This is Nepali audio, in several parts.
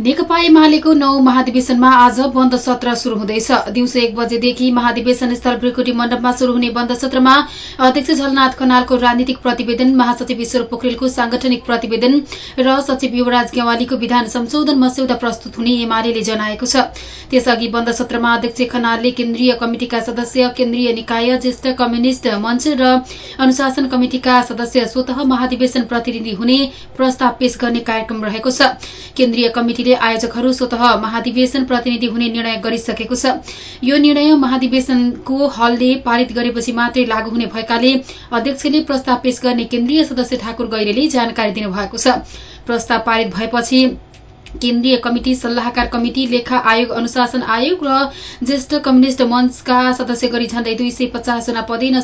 नेकपा एमालेको नौ महाधिवेशनमा आज बन्द सत्र शुरू हुँदैछ। दिउँसो एक बजेदेखि महाधिवेशन स्थल ब्रिकुटी मण्डपमा शुरू हुने बन्द सत्रमा अध्यक्ष झलनाथ खनालको राजनीतिक प्रतिवेदन महासचिव ईश्वर पोखरेलको सांगठनिक प्रतिवेदन र सचिव युवराज गेवालीको विधान संशोधन मस्यौदा प्रस्तुत हुने एमाले जनाएको छ। त्यसअघि बन्द सत्रमा अध्यक्ष खनालले केन्द्रीय कमिटिका सदस्य केन्द्रीय निकाय ज्येष्ठ कम्युनिष्ट मञ्च र अनुशासन कमिटिका सदस्य स्वत महाधिवेशन प्रतिनिधि हुने प्रस्ताव पेश गर्ने कार्यक्रम रहेको छ। केन्द्रीय कमिटिले आयोजकहरू स्वत महाधिवेशन प्रतिनिधि हुने निर्णय गरिसकेको छ। यो निर्णय महाधिवेशनको हलले पारित गरेपछि मात्रै लागू हुने भएकाले अध्यक्षले प्रस्ताव पेश गर्ने केन्द्रीय सदस्य ठाकुर गैरेले जानकारी दिनुभएको छ। प्रस्ताव पारित भएपछि केन्द्रीय कमिटि सल्लाहकार कमिटि लेखा आयोग अनुशासन आयोग र ज्येष्ठ कम्युनिष्ट मञ्चका सदस्य गरी झण्डै दुई सय पचास जना पदेन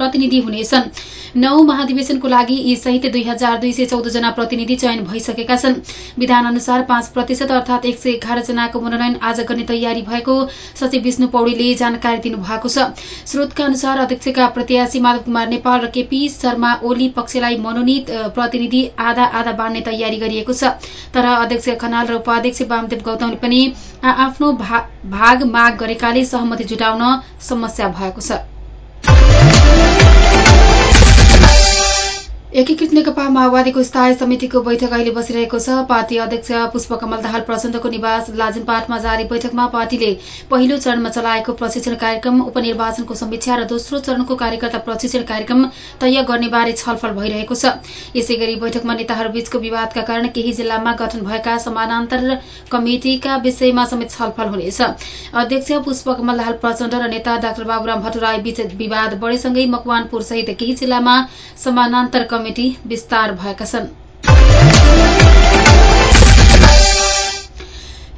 प्रतिनिधि हुनेछन्। नौ महाधिवेशनको लागि यी सहित दुई हजार दुई सय चौध जना प्रतिनिधि चयन भइसकेका छन्। विधान अनुसार पाँच प्रतिशत अर्थात एक सय एघार जनाको मनोनयन आज गर्ने तयारी भएको सचिव विष्णु पौडेलले जानकारी दिनुभएको छ। स्रोतका अनुसार अध्यक्षका प्रत्याशी माधव कुमार नेपाल र केपी शर्मा ओली पक्षलाई मनोनित प्रतिनिधि आधा आधा बाँड्ने तयारी गरिएको छ। तर अध्यक्ष खनाल र उपाध्यक्ष वामदेव गौतमले पनि आफ्नो भाग माग गरेकाले सहमति जुटाउन समस्या भएको छ। एकीकृत नेकपा माओवादीको स्थायी समितिको बैठक अहिले बसिरहेको छ। पार्टी अध्यक्ष पुष्पकमल दाहाल प्रचण्डको निवास लाजनपाटमा जारी बैठकमा पार्टीले पहिलो चरणमा चलाएको प्रशिक्षण कार्यक्रम उपनिर्वाचनको समीक्षा र दोस्रो चरणको कार्यकर्ता प्रशिक्षण कार्यक्रम तय गर्नेबारे छलफल भइरहेको छ। यसै गरी बैठकमा नेताहरूबीचको विवादका कारण केही जिल्लामा गठन भएका समानान्तर कमिटिका विषयमा समेत छलफल हुनेछ। अध्यक्ष पुष्पकमल दाहाल प्रचण्ड र नेता डाक्टर बाबुराम भट्टराई बीच विवाद बढेसँगै मकवानपुर सहित केही जिल्लामा समानान्तर कमिटी विस्तार भएका छन्।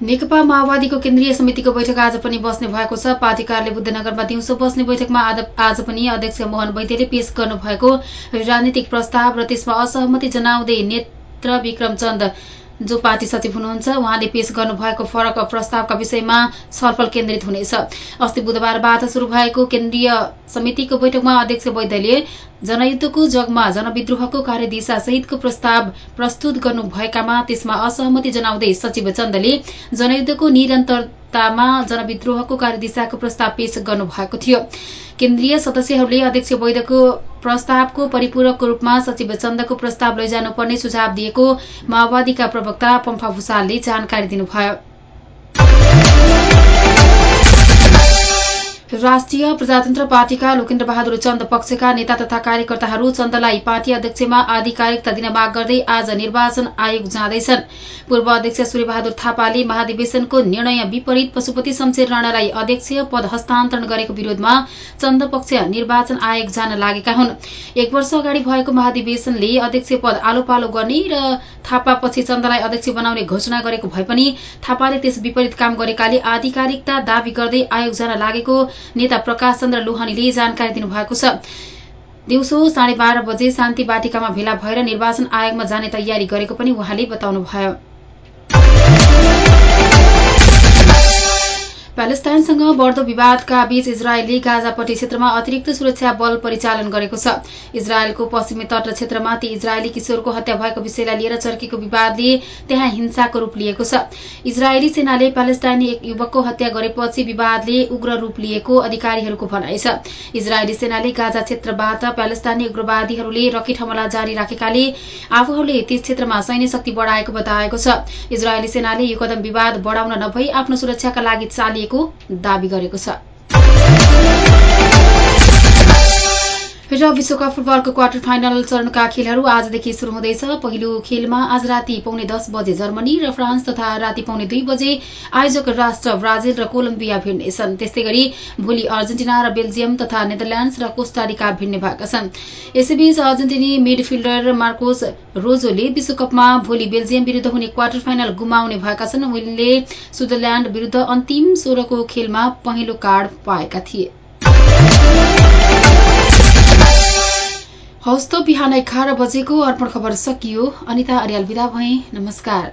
नेकपा माओवादीको केन्द्रीय समितिको बैठक आज पनि बस्ने भएको छ। पार्टी कार्यालय बुद्धनगरमा दिउँसो बस्ने बैठकमा आज पनि अध्यक्ष मोहन वैद्यले पेश गर्नुभएको राजनीतिक प्रस्ताव र त्यसमा असहमति जनाउँदै नेत्र विक्रम चन्द जो पार्टी सचिव हुनुहुन्छ उहाँले पेश गर्नुभएको फरक प्रस्तावका विषयमा छलफल केन्द्रित हुनेछ। अस्ति बुधबारबाट शुरू भएको केन्द्रीय समितिको बैठकमा अध्यक्ष वैद्यले जनयुद्धको जगमा जनविद्रोहको कार्यदिशा सहितको प्रस्ताव प्रस्तुत गर्नुभएकामा त्यसमा असहमति जनाउँदै सचिव चन्दले जनयुद्धको निरन्तरतामा जनविद्रोहको कार्यदिशाको प्रस्ताव पेश गर्नुभएको थियो। केन्द्रीय सदस्यहरूले अध्यक्ष वैद्यको प्रस्तावको परिपूरकको रूपमा सचिव चन्दको प्रस्ताव लैजानुपर्ने सुझाव दिएको माओवादीका प्रवक्ता पम्फा भूषालले जानकारी दिनुभयो। राष्ट्रिय प्रजातन्त्र पार्टीका लोकेन्द्र बहादुर चन्द पक्षका नेता तथा कार्यकर्ताहरू चन्दलाई पार्टी अध्यक्षमा आधिकारिकता दिन माग गर्दै आज निर्वाचन आयोग जाँदैछन्। पूर्व अध्यक्ष सूर्यबहादुर थापाले महाधिवेशनको निर्णय विपरीत पशुपति शमशेर राणालाई अध्यक्ष पद हस्तान्तरण गरेको विरोधमा चन्द पक्ष निर्वाचन आयोग जान लागेका हुन्। एक वर्ष अगाडि भएको महाधिवेशनले अध्यक्ष पद आलो पालो गर्ने र थापापछि चन्दलाई अध्यक्ष बनाउने घोषणा गरेको भए पनि थापाले त्यस विपरीत काम गरेकाले आधिकारिकता दावी गर्दै आयोग जान लागेको नेता प्रकाश चन्द्र लोहानीले जानकारी दिनुभएको छ। दिउँसो साढे बाह्र बजे शान्ति बाटिकामा भेला भएर निर्वाचन आयोगमा जाने तयारी गरेको पनि उहाँले बताउनुभयो। प्यालेस्टाइनसँग बढ्दो विवादका बीच इजरायलले गाजापट्टि क्षेत्रमा अतिरिक्त सुरक्षा बल परिचालन गरेको छ। इजरायलको पश्चिमी तट क्षेत्रमा ती इजरायली किशोरको हत्या भएको विषयलाई लिएर चर्केको विवादले त्यहाँ हिंसाको रूप लिएको छ। इजरायली सेनाले प्यालेस्टाइनी एक युवकको हत्या गरेपछि विवादले उग्र रूप लिएको अधिकारीहरूको भनाइ छ। इजरायली सेनाले गाजा क्षेत्रबाट प्यालेस्टाइनी उग्रवादीहरूले रकेट हमला जारी राखेकाले आफूहरूले त्यस क्षेत्रमा सैन्य शक्ति बढाएको बताएको छ। इजरायली सेनाले यो कदम विवाद बढ़ाउन नभई आफ्नो सुरक्षाका लागि चालिए दावी गरेको छ र विश्वकप फुटबलको क्वार्टर फाइनल चरणका खेलहरू आजदेखि शुरू हुँदैछ। पहिलो खेलमा आज राति पौने दस बजे जर्मनी र फ्रान्स तथा राति पौने दुई बजे आयोजक राष्ट्र ब्राजिल र कोलम्बिया भिड्नेछन्। त्यस्तै गरी भोलि अर्जेन्टिना र बेल्जियम तथा नेदरल्याण्ड्स र कोस्टारिका भिड्ने भएका छन् यसैबीच अर्जेन्टिनी मिडफिल्डर मार्कोस रोजोले विश्वकपमा भोलि बेल्जियम विरूद्ध हुने क्वार्टर फाइनल गुमाउने भएका छन् उनले स्विजरल्याण्ड विरूद्ध अन्तिम सोह्रको खेलमा पहिलो कार्ड पाएका थिए। हौस् त बिहान एघार बजेको अर्पण खबर सकियो। अनिता अर्याल विदा भए। नमस्कार।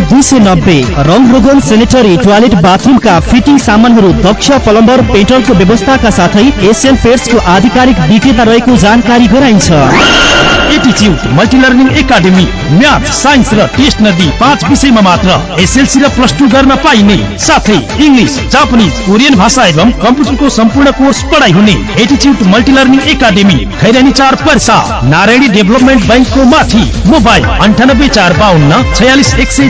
दुई सय नब्बे। रङ रोगन सेनेटरी टोयलेट बाथरुमका फिटिङ सामानहरू दक्ष प्लम्बर पेट्रोलको व्यवस्थाका साथै एसियन पेट्सको आधिकारिक विक्रेता रहेको जानकारी गराइन्छ। एटिच्युट मल्टिलर्निङ एकाडेमी म्याथ साइन्स र टेस्ट नदी पाँच विषयमा मात्र एसएलसी र प्लस टू गर्न पाइने। साथै इङ्ग्लिस जापानिज कोरियन भाषा एवं कम्प्युटरको सम्पूर्ण कोर्स पढाइ हुने एटिच्युट मल्टिलर्निङ एकाडेमी खैरानी चार पर्सा नारायणी डेभलपमेन्ट ब्याङ्कको माथि मोबाइल अन्ठानब्बे चार बाहन्न छयालिस एक सय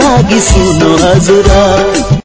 लागि सुन्नु हजुर।